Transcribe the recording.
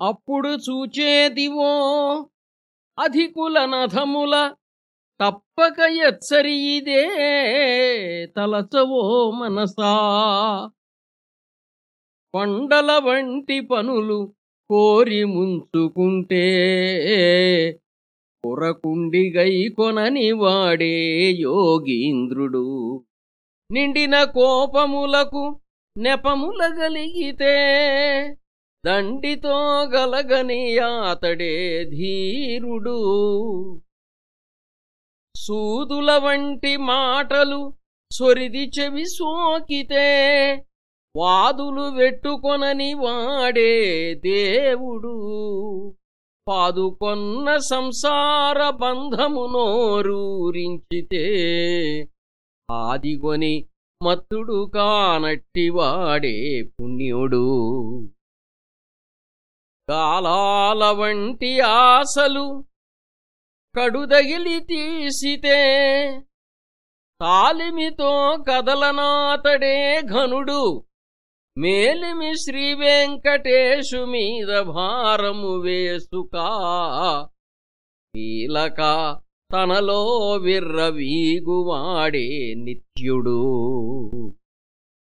అప్పుడు చూచేదివో అధికుల నధముల తప్పక ఎచ్చరిదే తలచవో మనసా. కొండల వంటి పనులు కోరి ముంచుకుంటే పురకుండిగై కొనని వాడే యోగీంద్రుడు. నిండిన కోపములకు నెపముల గలిగితే దండితో గలగని అతడే ధీరుడు. సూదుల వంటి మాటలు సొరిది చెవి సోకితే వాదులు వెట్టుకొనని వాడే దేవుడు. పాదుకొన్న సంసార బంధము నోరూరించితే ఆదిగొని మత్తుడు కానట్టివాడే పుణ్యుడు. కాలాల వంటి ఆశలు కడుదగిలి తీసితే తాలిమితో కదలనాతడే ఘనుడు. మేలిమి శ్రీవెంకటేశు మీద భారము వేసుకా కీలక తనలో విర్రవీగువాడే నిత్యుడు.